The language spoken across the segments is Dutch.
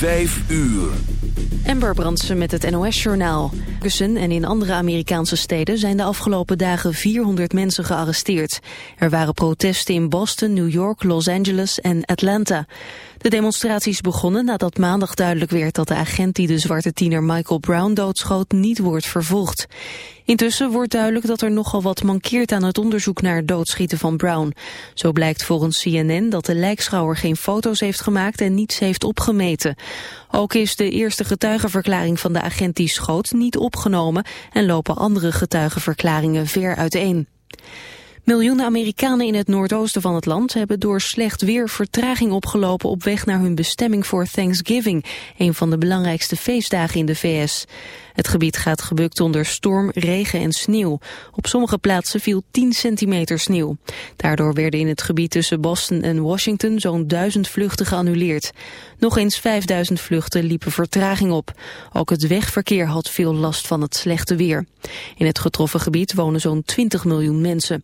Vijf uur. Amber Brandsen met het NOS-journaal. En in andere Amerikaanse steden zijn de afgelopen dagen 400 mensen gearresteerd. Er waren protesten in Boston, New York, Los Angeles en Atlanta. De demonstraties begonnen nadat maandag duidelijk werd dat de agent die de zwarte tiener Michael Brown doodschoot niet wordt vervolgd. Intussen wordt duidelijk dat er nogal wat mankeert aan het onderzoek naar het doodschieten van Brown. Zo blijkt volgens CNN dat de lijkschouwer geen foto's heeft gemaakt en niets heeft opgemeten. Ook is de eerste getuigenverklaring van de agent die schoot niet opgenomen en lopen andere getuigenverklaringen ver uiteen. Miljoenen Amerikanen in het noordoosten van het land hebben door slecht weer vertraging opgelopen op weg naar hun bestemming voor Thanksgiving, een van de belangrijkste feestdagen in de VS. Het gebied gaat gebukt onder storm, regen en sneeuw. Op sommige plaatsen viel 10 centimeter sneeuw. Daardoor werden in het gebied tussen Boston en Washington zo'n duizend vluchten geannuleerd. Nog eens 5000 vluchten liepen vertraging op. Ook het wegverkeer had veel last van het slechte weer. In het getroffen gebied wonen zo'n 20 miljoen mensen.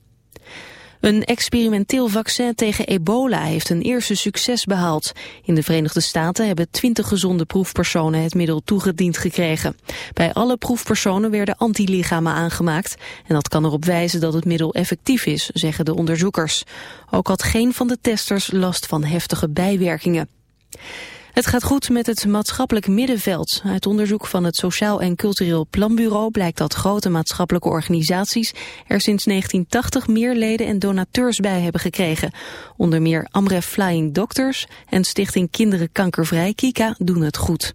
Een experimenteel vaccin tegen ebola heeft een eerste succes behaald. In de Verenigde Staten hebben twintig gezonde proefpersonen het middel toegediend gekregen. Bij alle proefpersonen werden antilichamen aangemaakt. En dat kan erop wijzen dat het middel effectief is, zeggen de onderzoekers. Ook had geen van de testers last van heftige bijwerkingen. Het gaat goed met het maatschappelijk middenveld. Uit onderzoek van het Sociaal en Cultureel Planbureau blijkt dat grote maatschappelijke organisaties er sinds 1980 meer leden en donateurs bij hebben gekregen. Onder meer Amref Flying Doctors en Stichting Kinderen Kankervrij Kika doen het goed.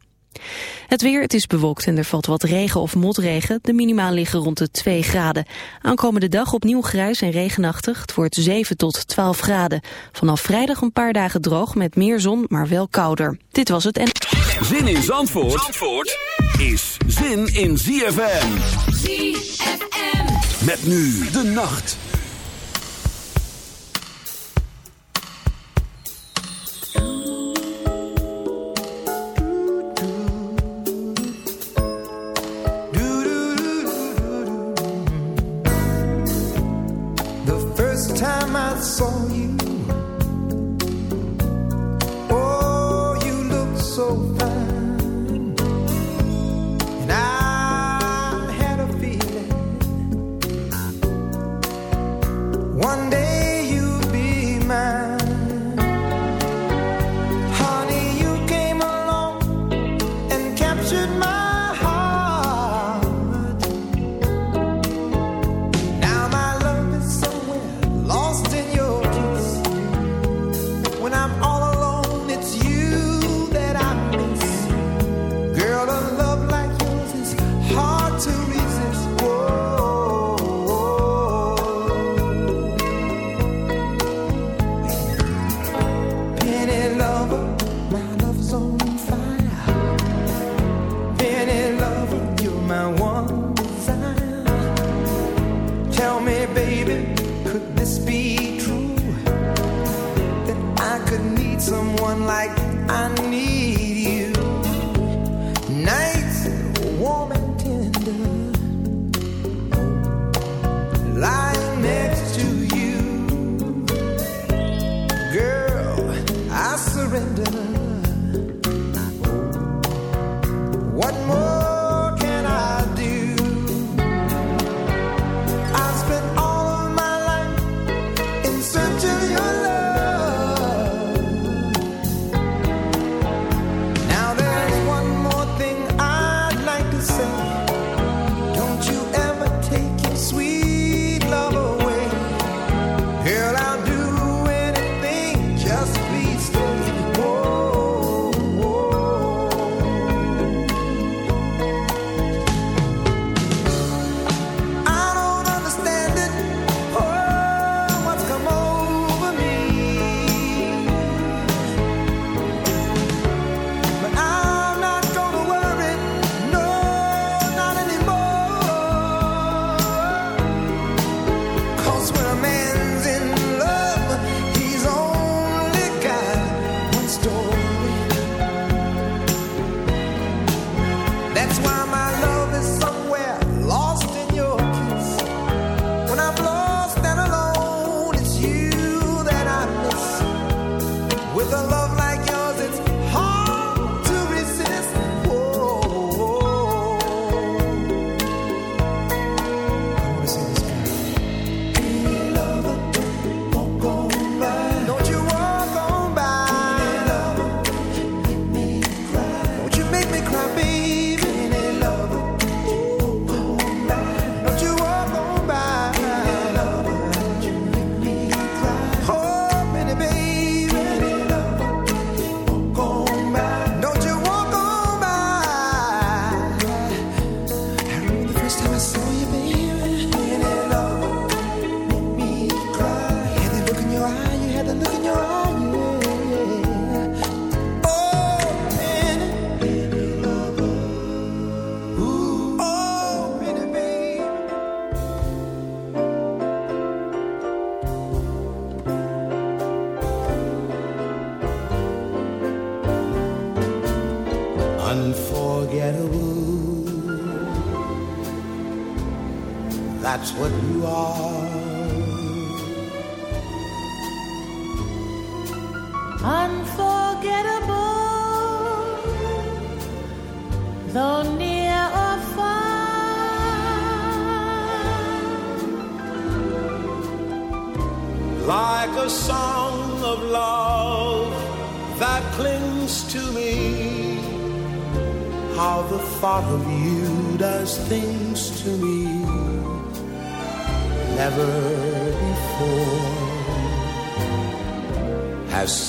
Het weer, het is bewolkt en er valt wat regen of motregen. De minimaal liggen rond de 2 graden. Aankomende dag opnieuw grijs en regenachtig. Het wordt 7 tot 12 graden. Vanaf vrijdag een paar dagen droog met meer zon, maar wel kouder. Dit was het en... Zin in Zandvoort, Zandvoort is zin in ZFM. ZFM. Met nu de nacht. someone like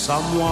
someone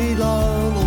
need long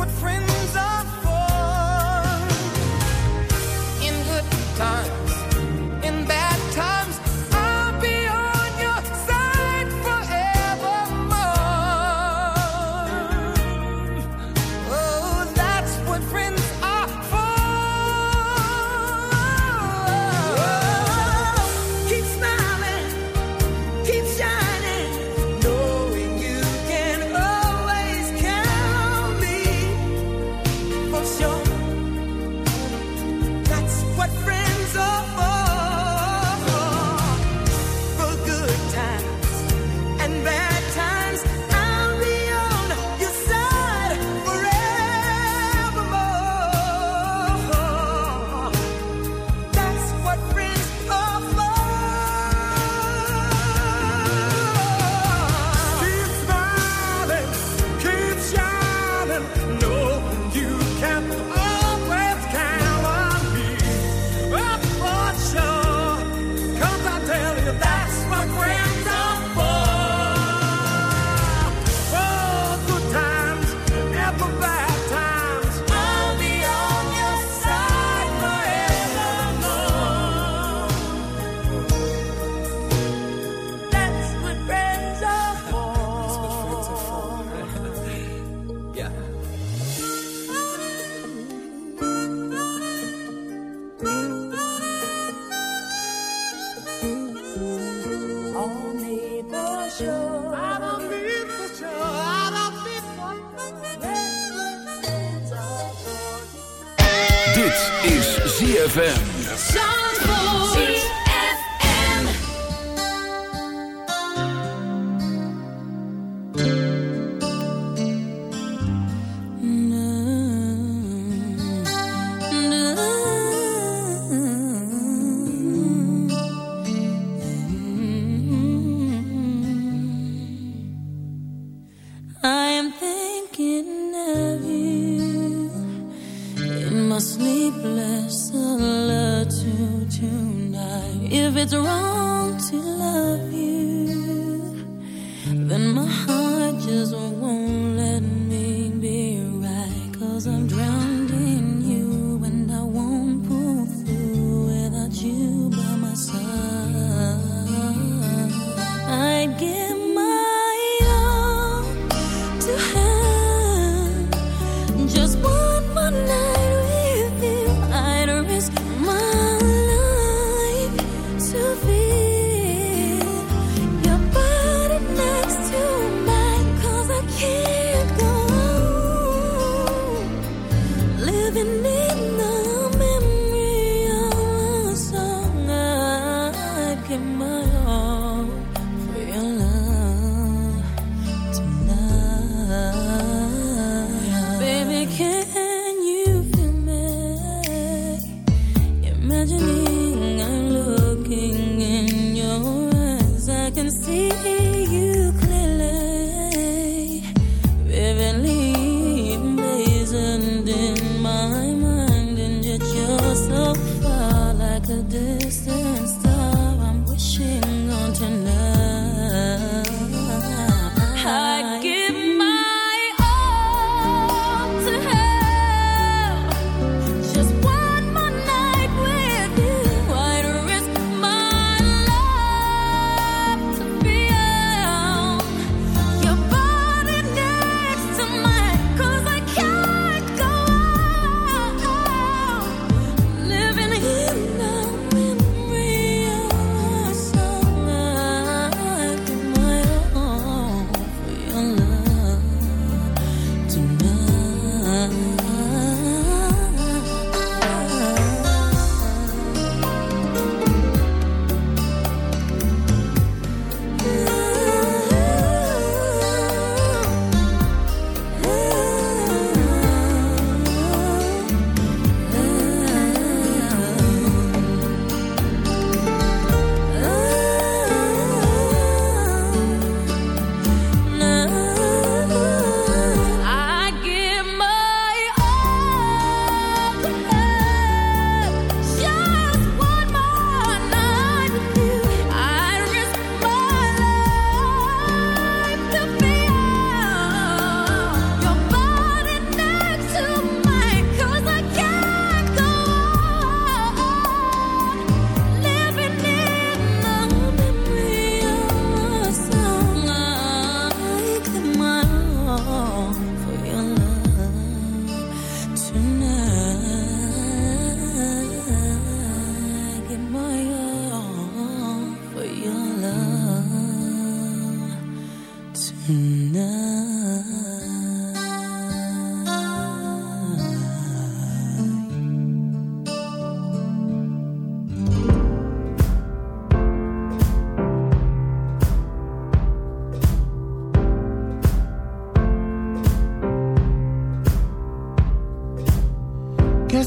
what friends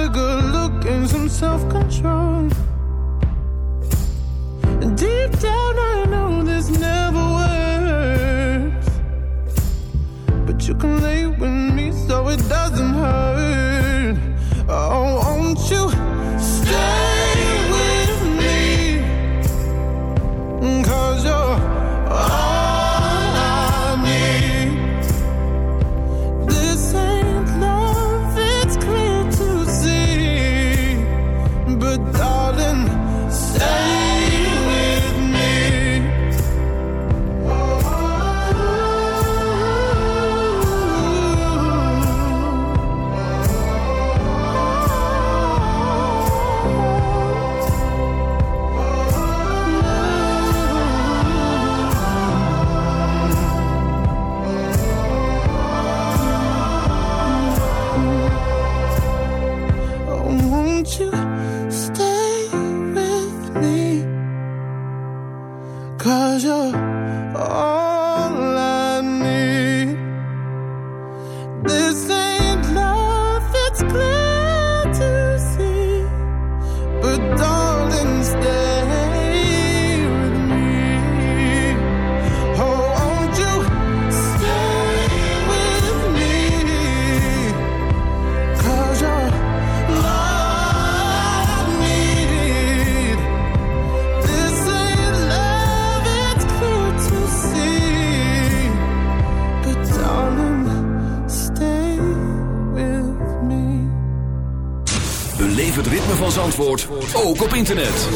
A good good and some self control. ook op internet.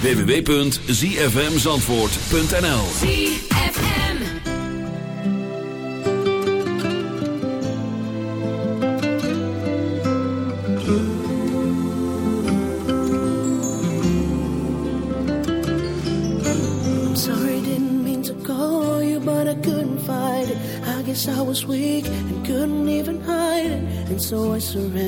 www.zfmzandvoort.nl ZFM I'm sorry didn't mean to call you but I couldn't fight it. I guess I was weak and couldn't even hide it And so I surrendered.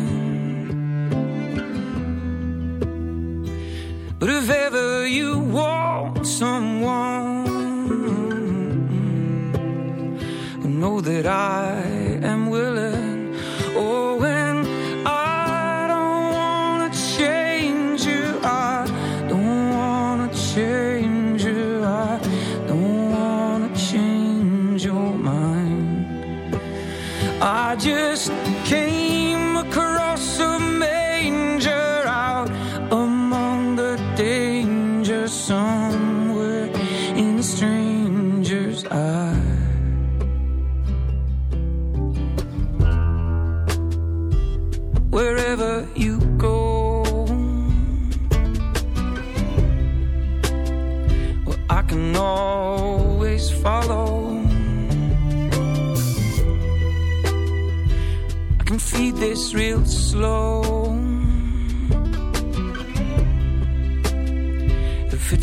that I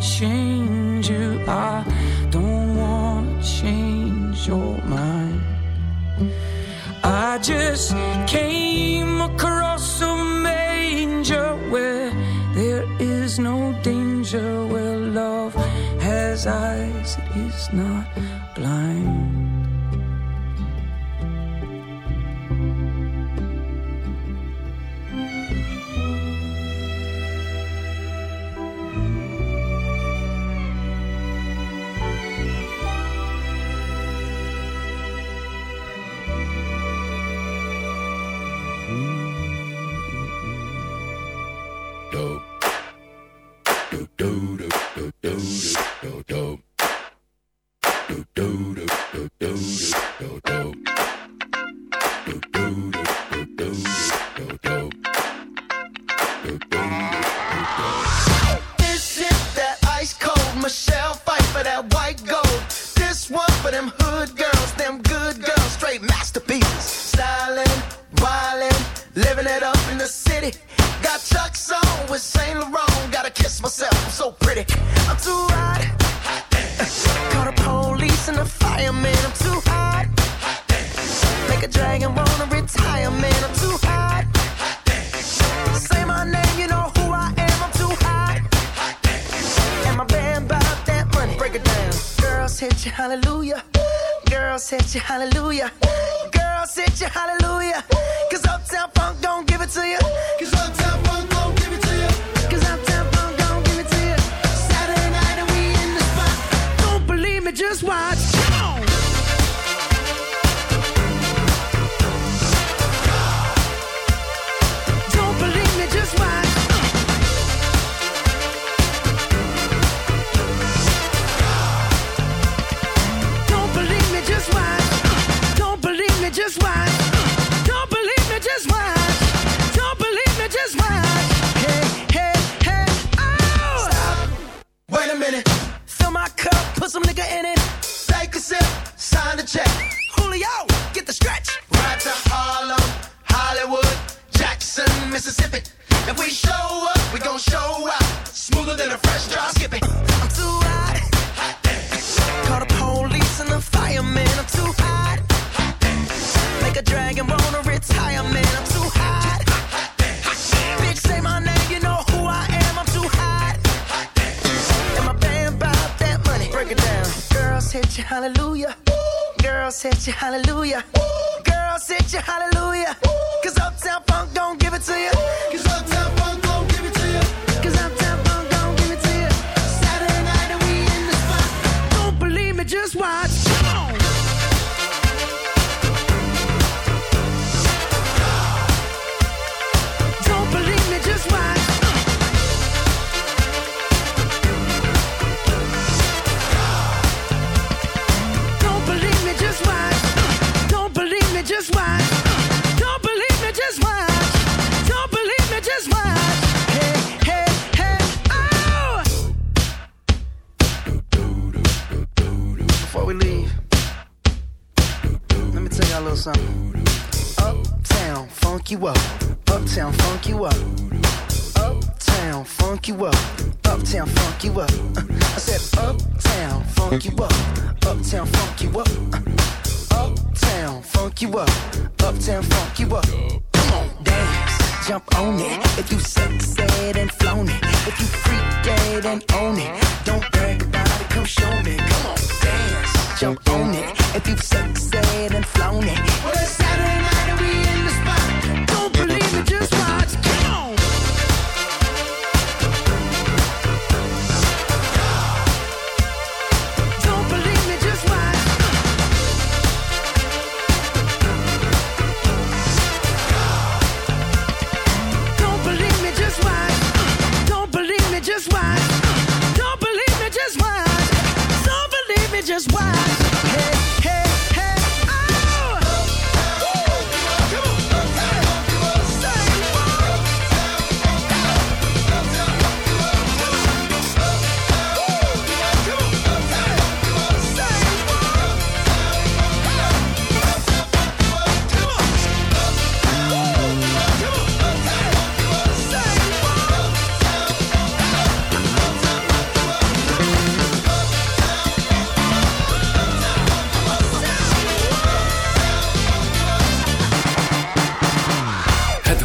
change you. I don't wanna change your mind. I just came across a manger where there is no danger, where love has eyes. It is not. funk you up. I said uptown, funk you up. Uptown, funk you up. Uptown, funk you up. Uptown, funk you up. Come on, dance, jump on it. If you sexed and flown it, if you freaked dead and own it, don't brag about it. Come show me. Come on, dance, jump on it. If you sexed and flown it, well it's Saturday night and we in the spot. Don't believe it, just watch.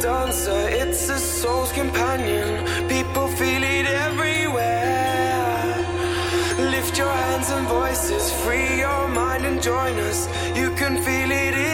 dancer, it's a soul's companion. People feel it everywhere. Lift your hands and voices, free your mind and join us. You can feel it.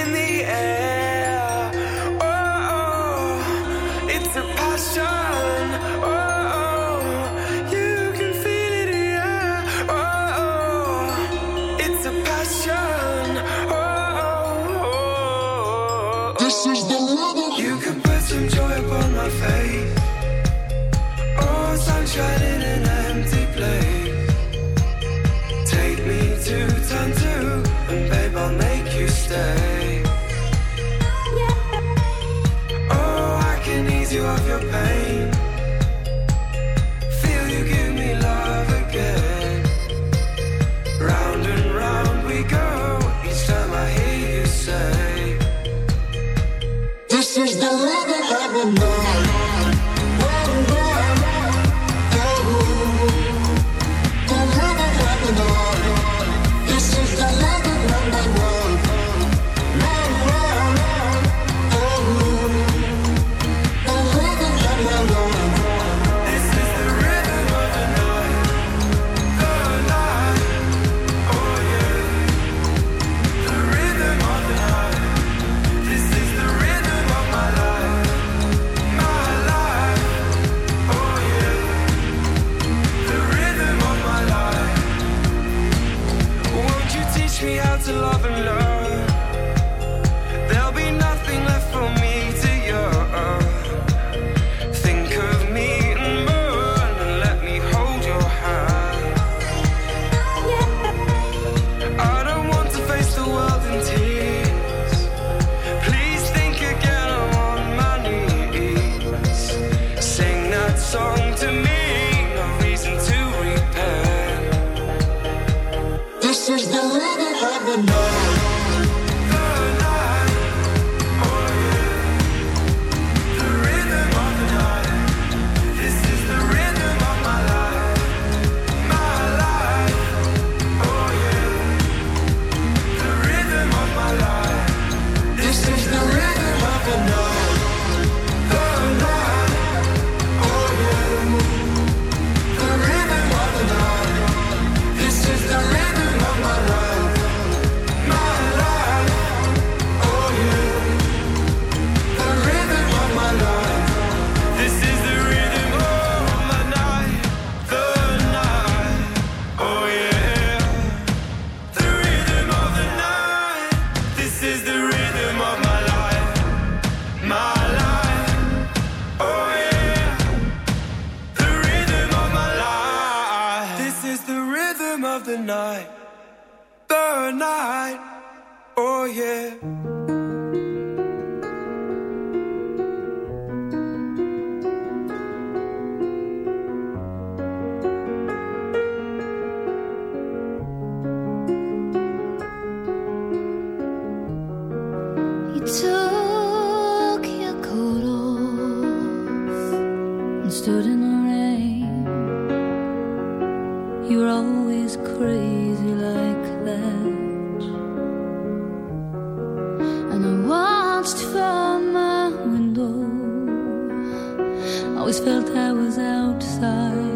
always felt I was outside.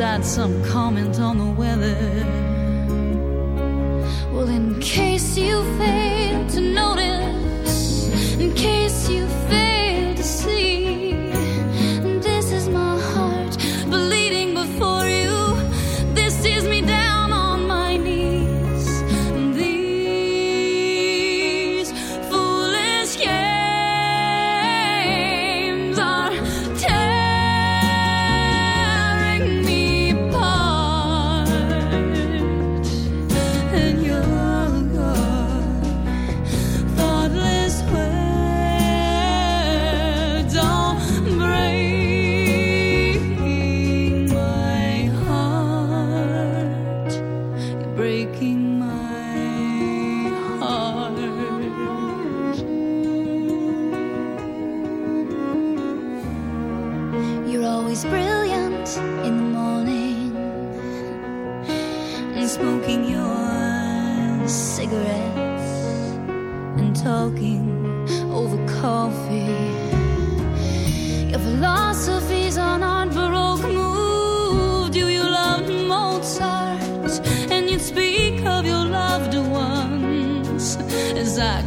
outside some comment on the weather.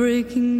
breaking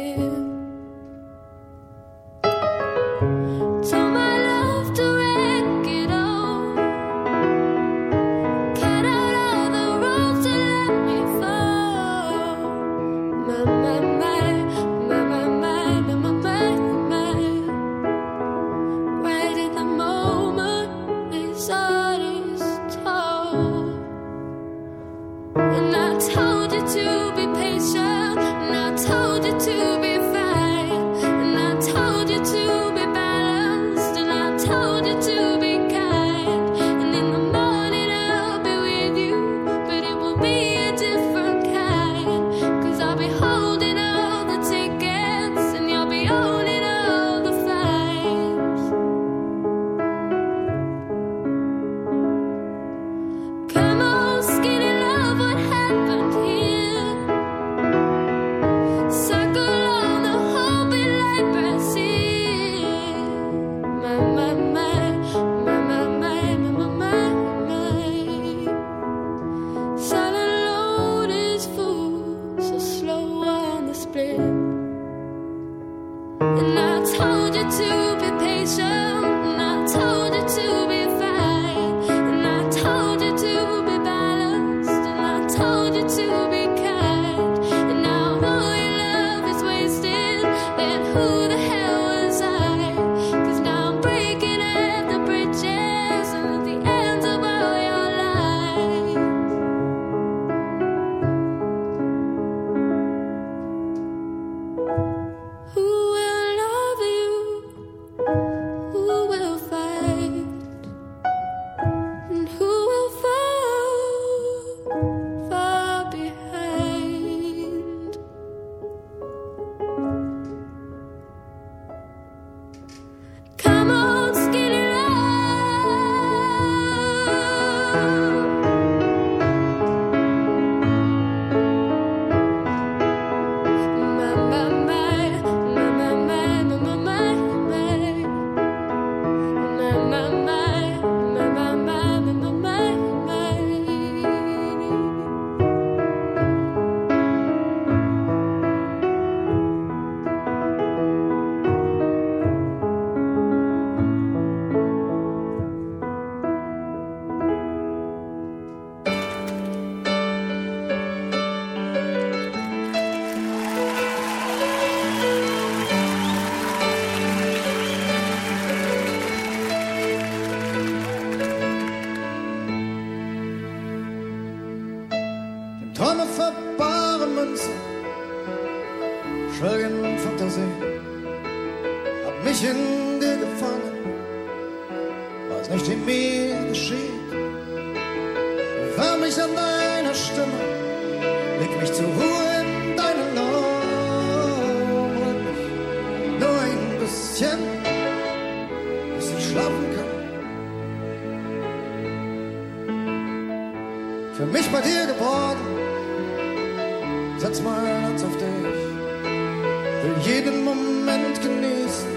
Moment genießt.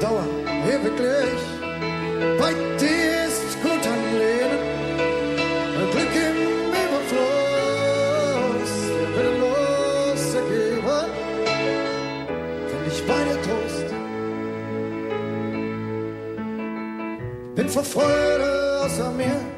Dauer wirklich bei dir ist gut am Leben, Glück im Überfluss, willenlos ergeben, find ich bei dir Trost. Bin vor Freude außer mir.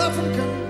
Africa